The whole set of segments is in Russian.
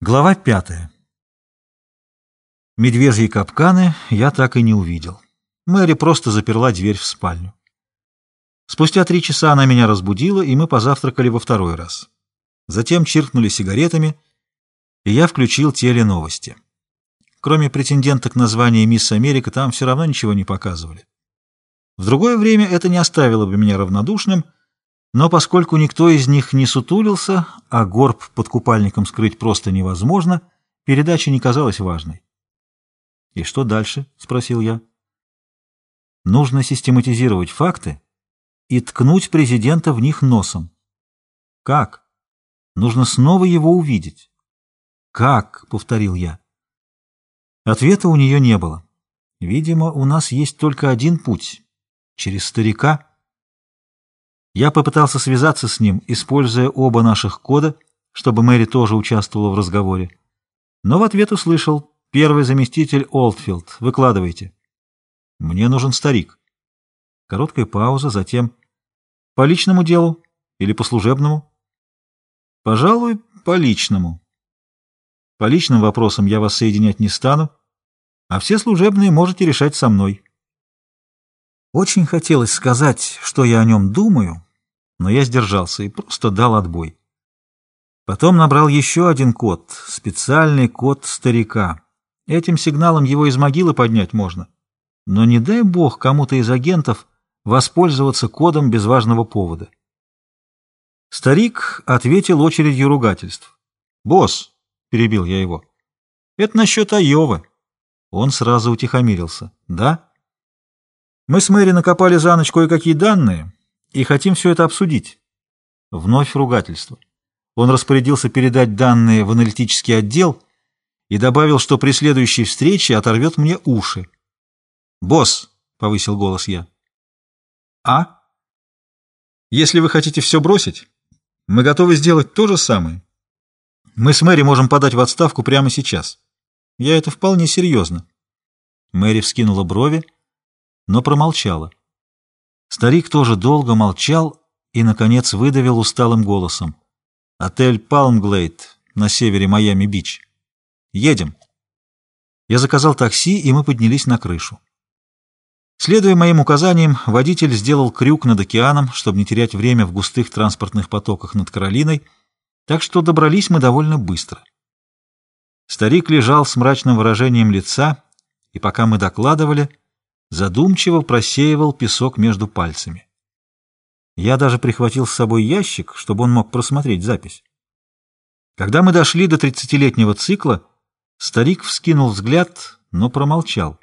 Глава пятая. Медвежьи капканы я так и не увидел. Мэри просто заперла дверь в спальню. Спустя три часа она меня разбудила, и мы позавтракали во второй раз. Затем чиркнули сигаретами, и я включил теленовости. Кроме претенденток на звание «Мисс Америка» там все равно ничего не показывали. В другое время это не оставило бы меня равнодушным — но поскольку никто из них не сутулился, а горб под купальником скрыть просто невозможно, передача не казалась важной. «И что дальше?» — спросил я. «Нужно систематизировать факты и ткнуть президента в них носом». «Как?» «Нужно снова его увидеть». «Как?» — повторил я. Ответа у нее не было. Видимо, у нас есть только один путь — через старика — я попытался связаться с ним, используя оба наших кода, чтобы Мэри тоже участвовала в разговоре. Но в ответ услышал «Первый заместитель Олдфилд, выкладывайте». «Мне нужен старик». Короткая пауза, затем «По личному делу или по служебному?» «Пожалуй, по личному». «По личным вопросам я вас соединять не стану, а все служебные можете решать со мной». Очень хотелось сказать, что я о нем думаю, но я сдержался и просто дал отбой. Потом набрал еще один код, специальный код старика. Этим сигналом его из могилы поднять можно. Но не дай бог кому-то из агентов воспользоваться кодом без важного повода. Старик ответил очередью ругательств. «Босс», — перебил я его, — «это насчет Айовы». Он сразу утихомирился. «Да?» «Мы с Мэри накопали за ночь кое-какие данные» и хотим все это обсудить. Вновь ругательство. Он распорядился передать данные в аналитический отдел и добавил, что при следующей встрече оторвет мне уши. «Босс», — повысил голос я. «А? Если вы хотите все бросить, мы готовы сделать то же самое. Мы с Мэри можем подать в отставку прямо сейчас. Я это вполне серьезно». Мэри вскинула брови, но промолчала. Старик тоже долго молчал и, наконец, выдавил усталым голосом. «Отель Палмглейд на севере Майами-Бич. Едем». Я заказал такси, и мы поднялись на крышу. Следуя моим указаниям, водитель сделал крюк над океаном, чтобы не терять время в густых транспортных потоках над Каролиной, так что добрались мы довольно быстро. Старик лежал с мрачным выражением лица, и пока мы докладывали, задумчиво просеивал песок между пальцами. Я даже прихватил с собой ящик, чтобы он мог просмотреть запись. Когда мы дошли до тридцатилетнего цикла, старик вскинул взгляд, но промолчал.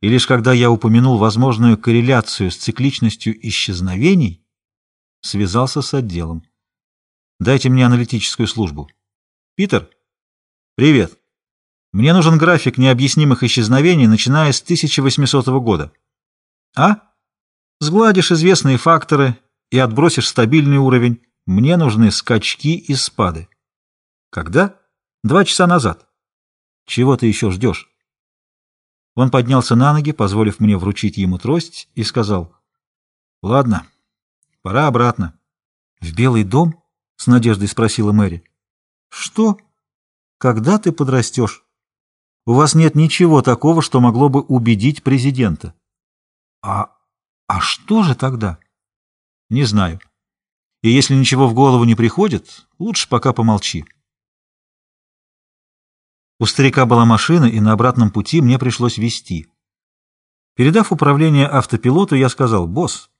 И лишь когда я упомянул возможную корреляцию с цикличностью исчезновений, связался с отделом. «Дайте мне аналитическую службу». «Питер?» «Привет. Мне нужен график необъяснимых исчезновений, начиная с 1800 года. А? Сгладишь известные факторы и отбросишь стабильный уровень. Мне нужны скачки и спады. Когда? Два часа назад. Чего ты еще ждешь? Он поднялся на ноги, позволив мне вручить ему трость, и сказал, «Ладно, пора обратно». «В Белый дом?» — с надеждой спросила Мэри. «Что? Когда ты подрастешь?» У вас нет ничего такого, что могло бы убедить президента. А, а что же тогда? Не знаю. И если ничего в голову не приходит, лучше пока помолчи. У старика была машина, и на обратном пути мне пришлось вести. Передав управление автопилоту, я сказал, «Босс,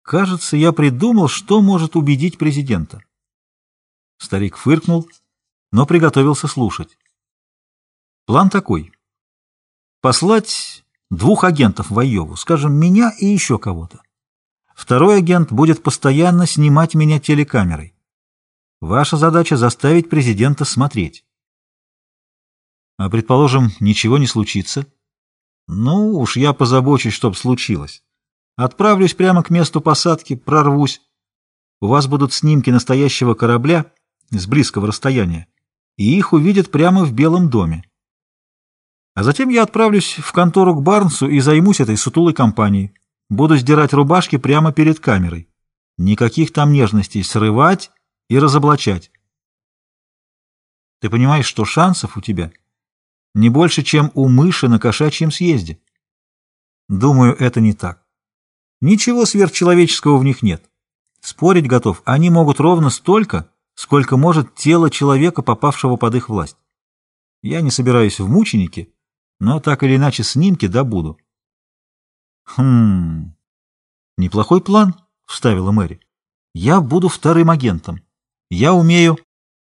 кажется, я придумал, что может убедить президента». Старик фыркнул, но приготовился слушать. План такой. Послать двух агентов в Айову, скажем, меня и еще кого-то. Второй агент будет постоянно снимать меня телекамерой. Ваша задача заставить президента смотреть. А, предположим, ничего не случится. Ну, уж я позабочусь, чтоб случилось. Отправлюсь прямо к месту посадки, прорвусь. У вас будут снимки настоящего корабля с близкого расстояния, и их увидят прямо в Белом доме. А затем я отправлюсь в контору к Барнсу и займусь этой сутулой компанией. Буду сдирать рубашки прямо перед камерой. Никаких там нежностей, срывать и разоблачать. Ты понимаешь, что шансов у тебя не больше, чем у мыши на кошачьем съезде? Думаю, это не так. Ничего сверхчеловеческого в них нет. Спорить готов, они могут ровно столько, сколько может тело человека, попавшего под их власть. Я не собираюсь в мученики, но так или иначе снимки добуду. Хм, неплохой план, — вставила Мэри. Я буду вторым агентом. Я умею